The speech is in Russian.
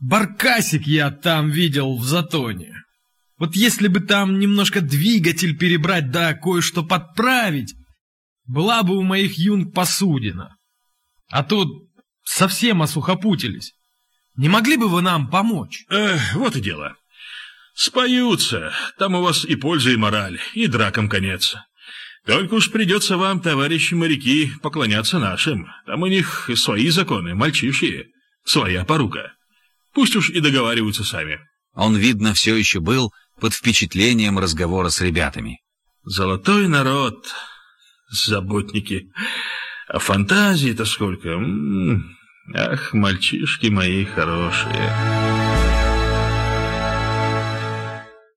Баркасик я там видел в Затоне. Вот если бы там немножко двигатель перебрать, да кое-что подправить, была бы у моих юнг посудина. А тут совсем осухопутились. Не могли бы вы нам помочь? Эх, вот и дело. Споются. Там у вас и польза, и мораль, и дракам конец. Только уж придется вам, товарищи моряки, поклоняться нашим. Там у них свои законы, мальчишьи, своя порука. Пусть уж и договариваются сами. Он, видно, все еще был под впечатлением разговора с ребятами. Золотой народ, заботники. А фантазии-то сколько. М -м -м. Ах, мальчишки мои хорошие.